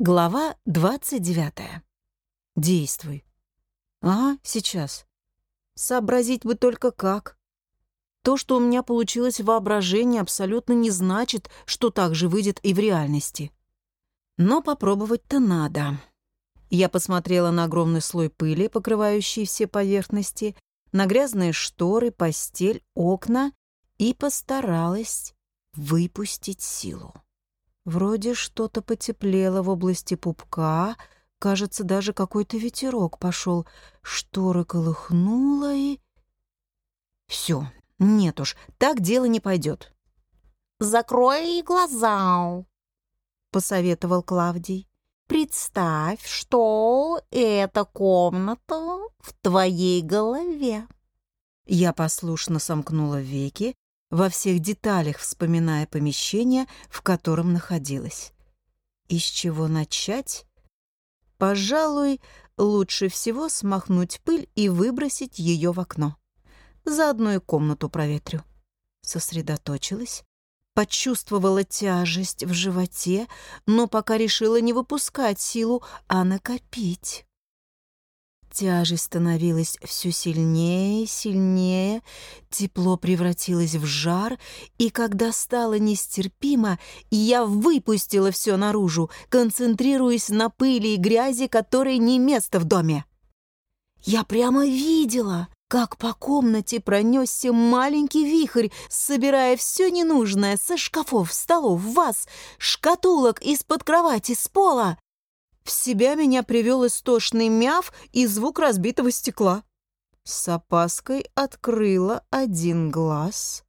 Глава 29. Действуй. Ага, сейчас. Сообразить бы только как. То, что у меня получилось в воображении, абсолютно не значит, что так же выйдет и в реальности. Но попробовать-то надо. Я посмотрела на огромный слой пыли, покрывающий все поверхности, на грязные шторы, постель, окна и постаралась выпустить силу. Вроде что-то потеплело в области пупка, кажется, даже какой-то ветерок пошел. Шторы колыхнуло и... Все, нет уж, так дело не пойдет. «Закрой глаза», — посоветовал Клавдий. «Представь, что эта комната в твоей голове». Я послушно сомкнула веки, во всех деталях вспоминая помещение, в котором находилась. Из чего начать? Пожалуй, лучше всего смахнуть пыль и выбросить ее в окно. Заодно и комнату проветрю. Сосредоточилась, почувствовала тяжесть в животе, но пока решила не выпускать силу, а накопить. Тяжесть становилась все сильнее и сильнее, тепло превратилось в жар, и когда стало нестерпимо, я выпустила все наружу, концентрируясь на пыли и грязи, которой не место в доме. Я прямо видела, как по комнате пронесся маленький вихрь, собирая все ненужное со шкафов, столов, ваз, шкатулок из-под кровати, с пола. В себя меня привел истошный мяв и звук разбитого стекла. С опаской открыла один глаз,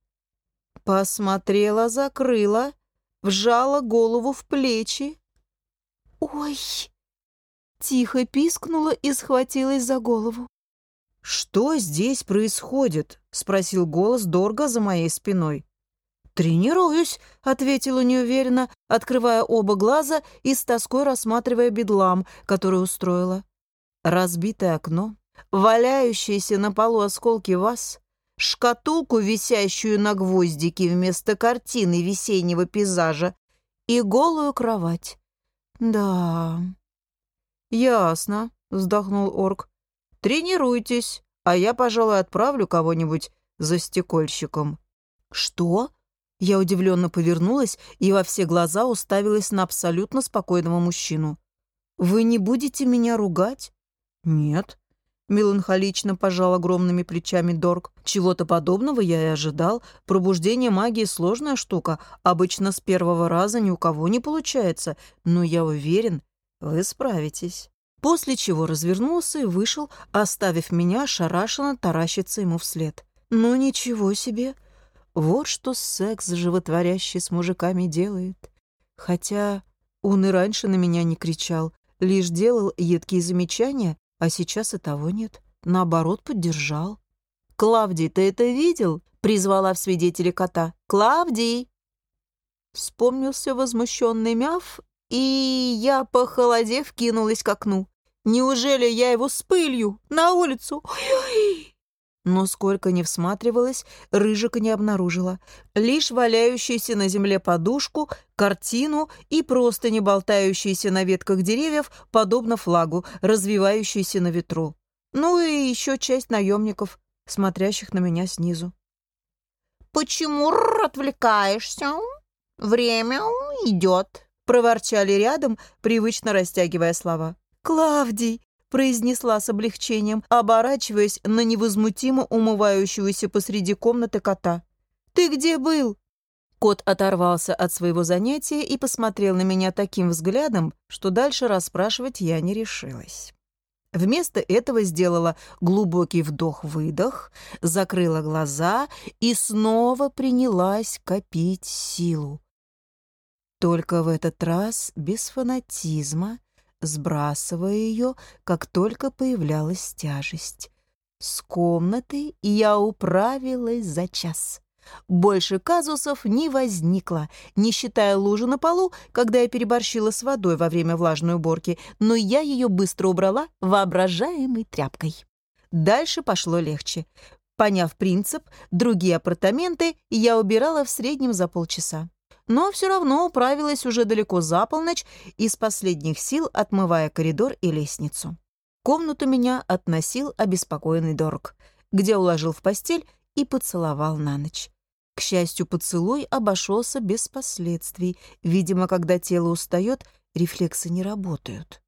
посмотрела, закрыла, вжала голову в плечи. «Ой!» Тихо пискнула и схватилась за голову. «Что здесь происходит?» — спросил голос Дорга за моей спиной. «Тренируюсь», — ответила неуверенно, открывая оба глаза и с тоской рассматривая бедлам, который устроила. Разбитое окно, валяющиеся на полу осколки ваз, шкатулку, висящую на гвоздике вместо картины весеннего пейзажа, и голую кровать. «Да...» «Ясно», — вздохнул орк. «Тренируйтесь, а я, пожалуй, отправлю кого-нибудь за стекольщиком». «Что?» Я удивленно повернулась и во все глаза уставилась на абсолютно спокойного мужчину. «Вы не будете меня ругать?» «Нет», — меланхолично пожал огромными плечами Дорг. «Чего-то подобного я и ожидал. Пробуждение магии — сложная штука. Обычно с первого раза ни у кого не получается. Но я уверен, вы справитесь». После чего развернулся и вышел, оставив меня ошарашенно таращиться ему вслед. «Ну ничего себе!» Вот что секс животворящий с мужиками делает. Хотя он и раньше на меня не кричал, лишь делал едкие замечания, а сейчас и того нет. Наоборот, поддержал. «Клавдий, ты это видел?» — призвала в свидетели кота. «Клавдий!» Вспомнился возмущенный мяв, и я, похолодев, кинулась к окну. «Неужели я его с пылью? На улицу? Ой-ой!» Но сколько не всматривалась, рыжика не обнаружила. Лишь валяющуюся на земле подушку, картину и просто не болтающиеся на ветках деревьев, подобно флагу, развивающиеся на ветру. Ну и еще часть наемников, смотрящих на меня снизу. «Почему отвлекаешься? Время идет», — проворчали рядом, привычно растягивая слова. «Клавдий!» Произнесла с облегчением, оборачиваясь на невозмутимо умывающегося посреди комнаты кота. «Ты где был?» Кот оторвался от своего занятия и посмотрел на меня таким взглядом, что дальше расспрашивать я не решилась. Вместо этого сделала глубокий вдох-выдох, закрыла глаза и снова принялась копить силу. Только в этот раз без фанатизма сбрасывая ее, как только появлялась тяжесть. С комнаты я управилась за час. Больше казусов не возникло, не считая лужи на полу, когда я переборщила с водой во время влажной уборки, но я ее быстро убрала воображаемой тряпкой. Дальше пошло легче. Поняв принцип, другие апартаменты я убирала в среднем за полчаса. Но все равно управилась уже далеко за полночь, из последних сил отмывая коридор и лестницу. Комнату меня относил обеспокоенный Дорг, где уложил в постель и поцеловал на ночь. К счастью, поцелуй обошелся без последствий. Видимо, когда тело устает, рефлексы не работают.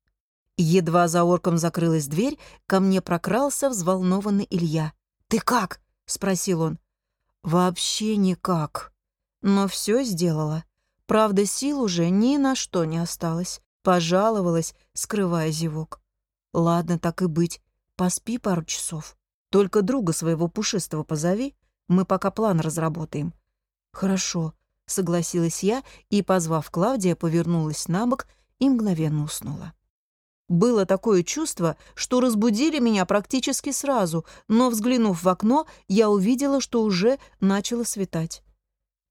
Едва за орком закрылась дверь, ко мне прокрался взволнованный Илья. «Ты как?» — спросил он. «Вообще никак. Но все сделала. Правда, сил уже ни на что не осталось. Пожаловалась, скрывая зевок. Ладно, так и быть. Поспи пару часов. Только друга своего пушистого позови, мы пока план разработаем». «Хорошо», — согласилась я и, позвав Клавдия, повернулась на бок и мгновенно уснула. Было такое чувство, что разбудили меня практически сразу, но, взглянув в окно, я увидела, что уже начало светать.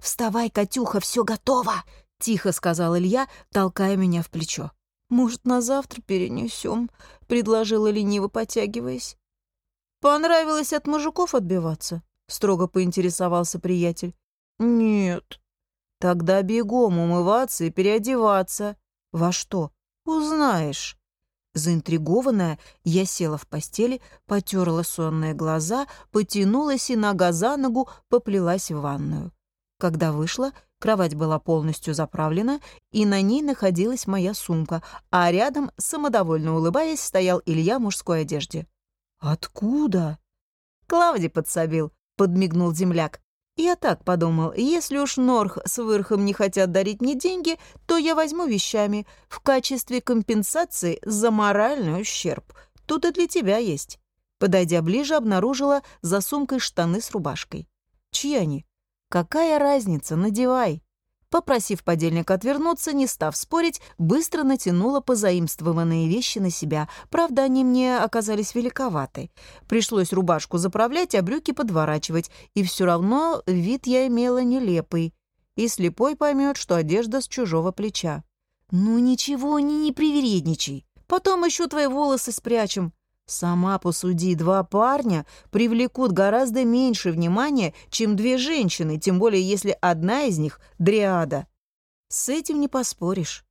«Вставай, Катюха, все готово!» — тихо сказал Илья, толкая меня в плечо. «Может, на завтра перенесем?» — предложила лениво, потягиваясь. «Понравилось от мужиков отбиваться?» — строго поинтересовался приятель. «Нет». «Тогда бегом умываться и переодеваться». «Во что?» «Узнаешь». Заинтригованная, я села в постели, потерла сонные глаза, потянулась и нога за ногу поплелась в ванную. Когда вышла, кровать была полностью заправлена, и на ней находилась моя сумка, а рядом, самодовольно улыбаясь, стоял Илья в мужской одежде. «Откуда?» «Клавди подсобил», — подмигнул земляк. Я так подумал, если уж Норх с Вырхом не хотят дарить мне деньги, то я возьму вещами в качестве компенсации за моральный ущерб. Тут и для тебя есть. Подойдя ближе, обнаружила за сумкой штаны с рубашкой. Чьи они? Какая разница, надевай. Попросив подельника отвернуться, не став спорить, быстро натянула позаимствованные вещи на себя. Правда, они мне оказались великоваты. Пришлось рубашку заправлять, а брюки подворачивать. И все равно вид я имела нелепый. И слепой поймет, что одежда с чужого плеча. «Ну ничего, не, не привередничай. Потом еще твои волосы спрячем. Сама посуди, два парня привлекут гораздо меньше внимания, чем две женщины, тем более если одна из них — дриада. С этим не поспоришь.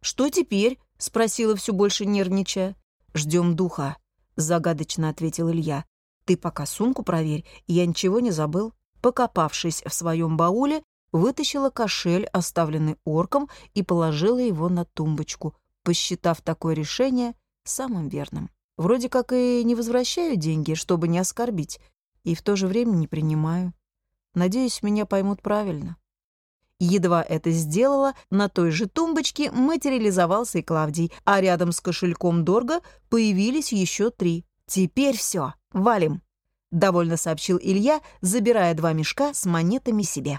«Что теперь?» — спросила все больше нервничая. «Ждем духа», — загадочно ответил Илья. «Ты пока сумку проверь, я ничего не забыл». Покопавшись в своем бауле, вытащила кошель, оставленный орком, и положила его на тумбочку, посчитав такое решение самым верным. Вроде как и не возвращаю деньги, чтобы не оскорбить, и в то же время не принимаю. Надеюсь, меня поймут правильно. Едва это сделала, на той же тумбочке материализовался и Клавдий, а рядом с кошельком Дорга появились еще три. «Теперь все, валим», — довольно сообщил Илья, забирая два мешка с монетами себе.